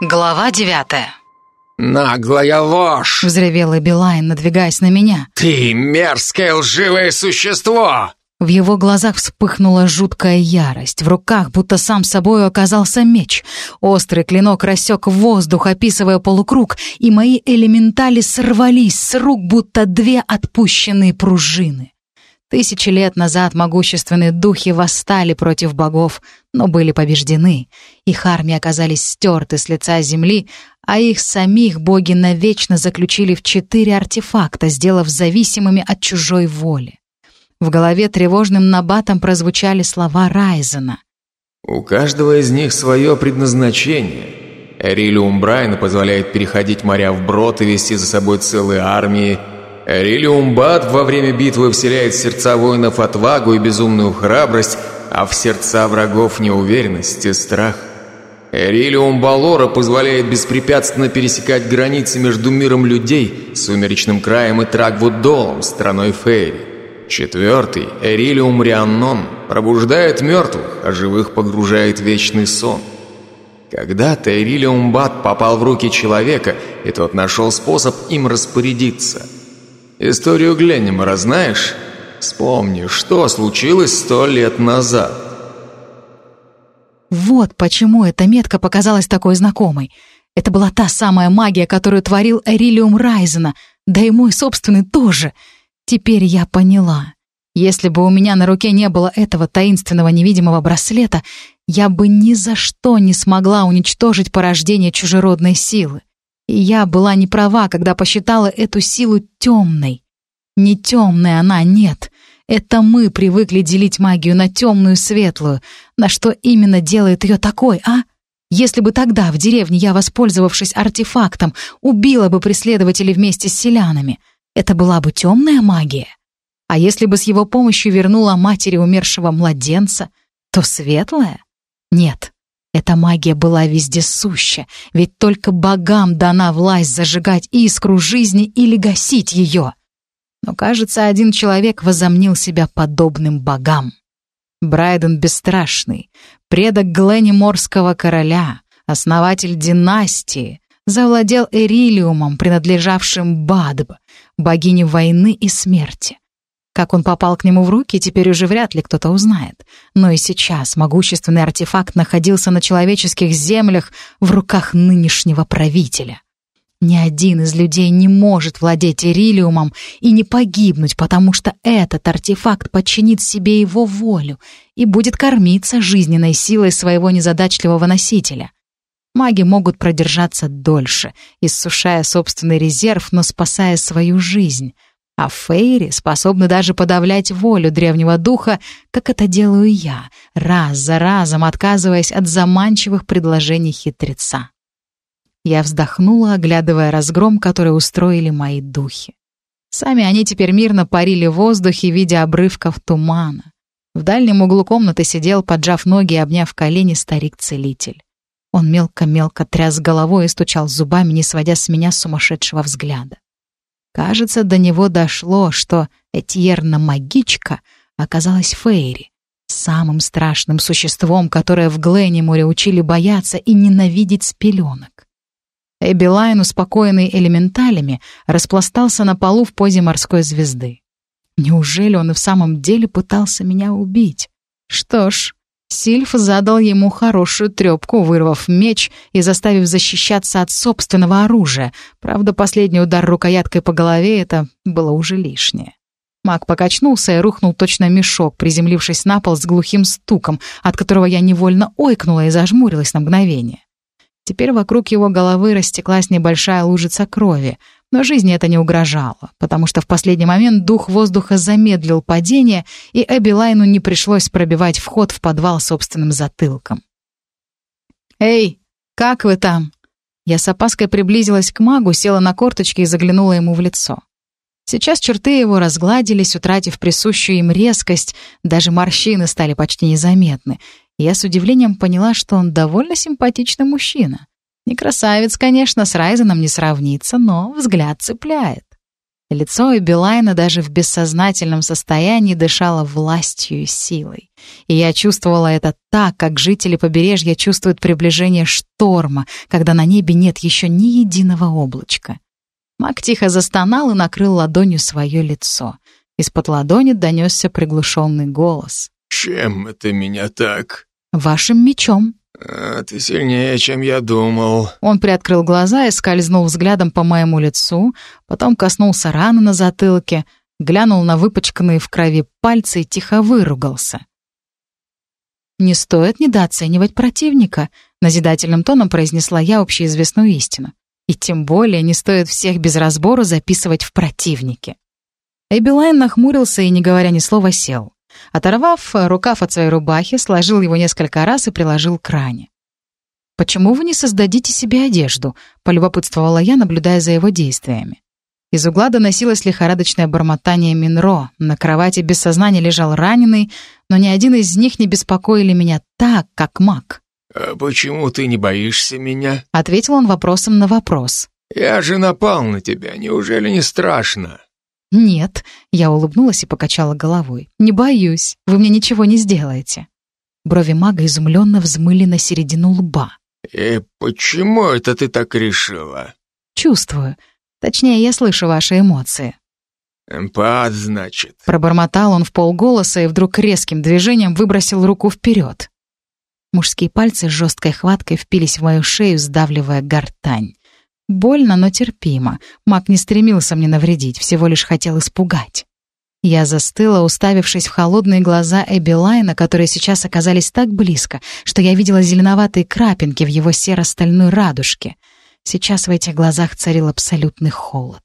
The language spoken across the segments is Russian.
Глава девятая. «Наглая ложь!» — взревела Билайн, надвигаясь на меня. «Ты мерзкое лживое существо!» В его глазах вспыхнула жуткая ярость. В руках будто сам собой оказался меч. Острый клинок рассек воздух, описывая полукруг, и мои элементали сорвались с рук, будто две отпущенные пружины. Тысячи лет назад могущественные духи восстали против богов, но были побеждены. Их армии оказались стерты с лица земли, а их самих боги навечно заключили в четыре артефакта, сделав зависимыми от чужой воли. В голове тревожным набатом прозвучали слова Райзена. «У каждого из них свое предназначение. Эрилиум Брайна позволяет переходить моря вброд и вести за собой целые армии. Эрилиум Бад во время битвы вселяет в сердца воинов отвагу и безумную храбрость, а в сердца врагов неуверенность и страх. Эрилиум Балора позволяет беспрепятственно пересекать границы между миром людей, Сумеречным краем и Трагвуддолом, страной Фейри. Четвертый, Эрилиум Рианнон, пробуждает мертвых, а живых погружает в вечный сон. Когда-то Эрилиум Бат попал в руки человека, и тот нашел способ им распорядиться. Историю Гленнимора знаешь? Вспомни, что случилось сто лет назад. Вот почему эта метка показалась такой знакомой. Это была та самая магия, которую творил Эрилиум Райзена, да и мой собственный тоже — Теперь я поняла. Если бы у меня на руке не было этого таинственного невидимого браслета, я бы ни за что не смогла уничтожить порождение чужеродной силы. И я была не права, когда посчитала эту силу темной. Не темная она, нет. Это мы привыкли делить магию на темную и светлую. На что именно делает ее такой, а? Если бы тогда в деревне я, воспользовавшись артефактом, убила бы преследователей вместе с селянами — это была бы темная магия. А если бы с его помощью вернула матери умершего младенца, то светлая? Нет, эта магия была вездесуща, ведь только богам дана власть зажигать искру жизни или гасить ее. Но, кажется, один человек возомнил себя подобным богам. Брайден Бесстрашный, предок Гленниморского короля, основатель династии, завладел Эрилиумом, принадлежавшим Бадб, богине войны и смерти. Как он попал к нему в руки, теперь уже вряд ли кто-то узнает. Но и сейчас могущественный артефакт находился на человеческих землях в руках нынешнего правителя. Ни один из людей не может владеть Ирилиумом и не погибнуть, потому что этот артефакт подчинит себе его волю и будет кормиться жизненной силой своего незадачливого носителя. Маги могут продержаться дольше, иссушая собственный резерв, но спасая свою жизнь. А фейри способны даже подавлять волю древнего духа, как это делаю я, раз за разом отказываясь от заманчивых предложений хитреца. Я вздохнула, оглядывая разгром, который устроили мои духи. Сами они теперь мирно парили в воздухе, видя обрывков тумана. В дальнем углу комнаты сидел, поджав ноги и обняв колени, старик-целитель. Он мелко-мелко тряс головой и стучал зубами, не сводя с меня сумасшедшего взгляда. Кажется, до него дошло, что Этьерна-магичка оказалась Фейри, самым страшным существом, которое в Гленниморе учили бояться и ненавидеть с пеленок. Эбилайн, успокоенный элементалями, распластался на полу в позе морской звезды. Неужели он и в самом деле пытался меня убить? Что ж, Сильф задал ему хорошую трепку, вырвав меч и заставив защищаться от собственного оружия. Правда, последний удар рукояткой по голове — это было уже лишнее. Маг покачнулся и рухнул точно мешок, приземлившись на пол с глухим стуком, от которого я невольно ойкнула и зажмурилась на мгновение. Теперь вокруг его головы растеклась небольшая лужица крови — но жизни это не угрожало, потому что в последний момент дух воздуха замедлил падение, и Эбилайну не пришлось пробивать вход в подвал собственным затылком. «Эй, как вы там?» Я с опаской приблизилась к магу, села на корточки и заглянула ему в лицо. Сейчас черты его разгладились, утратив присущую им резкость, даже морщины стали почти незаметны. Я с удивлением поняла, что он довольно симпатичный мужчина. Не красавец, конечно, с Райзеном не сравнится, но взгляд цепляет. Лицо Эбилайна даже в бессознательном состоянии дышало властью и силой. И я чувствовала это так, как жители побережья чувствуют приближение шторма, когда на небе нет еще ни единого облачка. Мак тихо застонал и накрыл ладонью свое лицо. Из-под ладони донесся приглушенный голос. «Чем это меня так?» «Вашим мечом». А, «Ты сильнее, чем я думал». Он приоткрыл глаза и скользнул взглядом по моему лицу, потом коснулся раны на затылке, глянул на выпачканные в крови пальцы и тихо выругался. «Не стоит недооценивать противника», — назидательным тоном произнесла я общеизвестную истину. «И тем более не стоит всех без разбору записывать в противники». Эбилайн нахмурился и, не говоря ни слова, сел. Оторвав рукав от своей рубахи, сложил его несколько раз и приложил к ране. «Почему вы не создадите себе одежду?» — полюбопытствовала я, наблюдая за его действиями. Из угла доносилось лихорадочное бормотание Минро. На кровати без сознания лежал раненый, но ни один из них не беспокоили меня так, как маг. «А почему ты не боишься меня?» — ответил он вопросом на вопрос. «Я же напал на тебя, неужели не страшно?» «Нет», — я улыбнулась и покачала головой. «Не боюсь, вы мне ничего не сделаете». Брови мага изумленно взмыли на середину лба. «И почему это ты так решила?» «Чувствую. Точнее, я слышу ваши эмоции». «Эмпат, значит». Пробормотал он в полголоса и вдруг резким движением выбросил руку вперед. Мужские пальцы с жесткой хваткой впились в мою шею, сдавливая гортань. Больно, но терпимо. Маг не стремился мне навредить, всего лишь хотел испугать. Я застыла, уставившись в холодные глаза Эбби Лайна, которые сейчас оказались так близко, что я видела зеленоватые крапинки в его серо-стальной радужке. Сейчас в этих глазах царил абсолютный холод.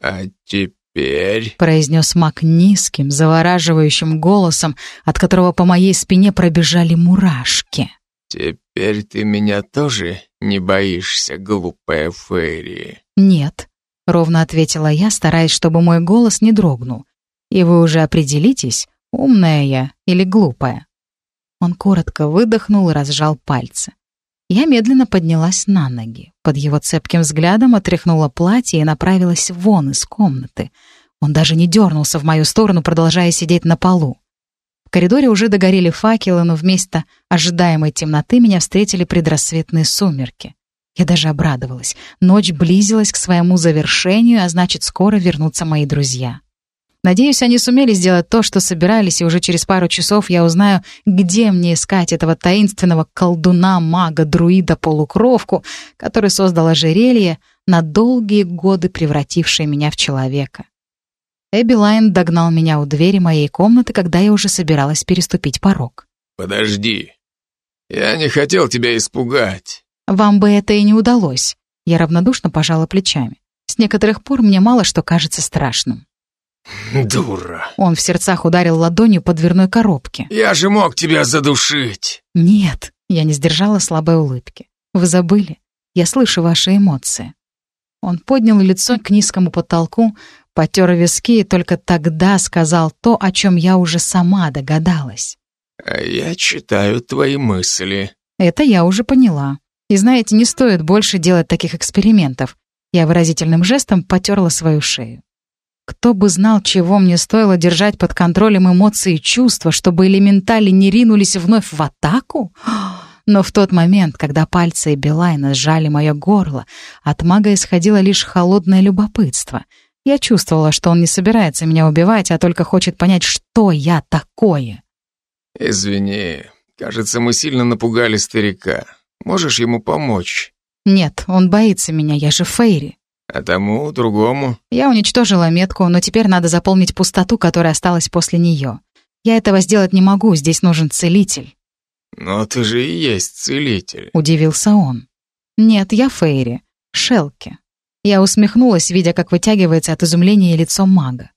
«А теперь...» — произнес маг низким, завораживающим голосом, от которого по моей спине пробежали мурашки. «Теперь ты меня тоже не боишься, глупая Фейри?» «Нет», — ровно ответила я, стараясь, чтобы мой голос не дрогнул. «И вы уже определитесь, умная я или глупая?» Он коротко выдохнул и разжал пальцы. Я медленно поднялась на ноги. Под его цепким взглядом отряхнула платье и направилась вон из комнаты. Он даже не дернулся в мою сторону, продолжая сидеть на полу. В коридоре уже догорели факелы, но вместо ожидаемой темноты меня встретили предрассветные сумерки. Я даже обрадовалась. Ночь близилась к своему завершению, а значит, скоро вернутся мои друзья. Надеюсь, они сумели сделать то, что собирались, и уже через пару часов я узнаю, где мне искать этого таинственного колдуна, мага, друида, полукровку, который создал ожерелье, на долгие годы превратившее меня в человека. Эбби Лайн догнал меня у двери моей комнаты, когда я уже собиралась переступить порог. «Подожди. Я не хотел тебя испугать». «Вам бы это и не удалось». Я равнодушно пожала плечами. С некоторых пор мне мало что кажется страшным. «Дура!» Он в сердцах ударил ладонью по дверной коробке. «Я же мог тебя задушить!» «Нет!» Я не сдержала слабой улыбки. «Вы забыли? Я слышу ваши эмоции». Он поднял лицо к низкому потолку, потер виски и только тогда сказал то, о чем я уже сама догадалась. «А я читаю твои мысли». Это я уже поняла. И знаете, не стоит больше делать таких экспериментов. Я выразительным жестом потерла свою шею. Кто бы знал, чего мне стоило держать под контролем эмоции и чувства, чтобы элементали не ринулись вновь в атаку? Но в тот момент, когда пальцы Билайна сжали мое горло, от мага исходило лишь холодное любопытство — я чувствовала, что он не собирается меня убивать, а только хочет понять, что я такое. «Извини, кажется, мы сильно напугали старика. Можешь ему помочь?» «Нет, он боится меня, я же Фейри». «А тому, другому?» Я уничтожила метку, но теперь надо заполнить пустоту, которая осталась после нее. Я этого сделать не могу, здесь нужен целитель. «Но ты же и есть целитель», — удивился он. «Нет, я Фейри. Шелки. Я усмехнулась, видя, как вытягивается от изумления лицо мага.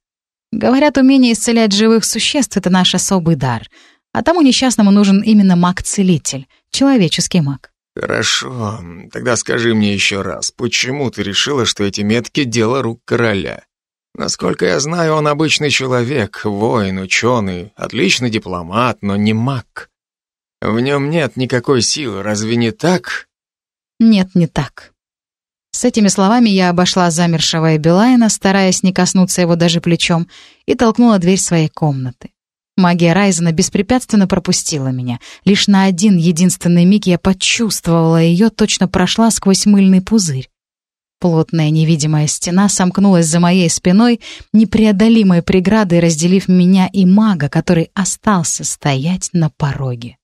Говорят, умение исцелять живых существ — это наш особый дар. А тому несчастному нужен именно маг-целитель, человеческий маг. Хорошо, тогда скажи мне еще раз, почему ты решила, что эти метки — дело рук короля? Насколько я знаю, он обычный человек, воин, ученый, отличный дипломат, но не маг. В нем нет никакой силы, разве не так? Нет, не так. С этими словами я обошла замершего Эбилайна, стараясь не коснуться его даже плечом, и толкнула дверь своей комнаты. Магия Райзена беспрепятственно пропустила меня. Лишь на один единственный миг я почувствовала ее, точно прошла сквозь мыльный пузырь. Плотная невидимая стена сомкнулась за моей спиной, непреодолимой преградой разделив меня и мага, который остался стоять на пороге.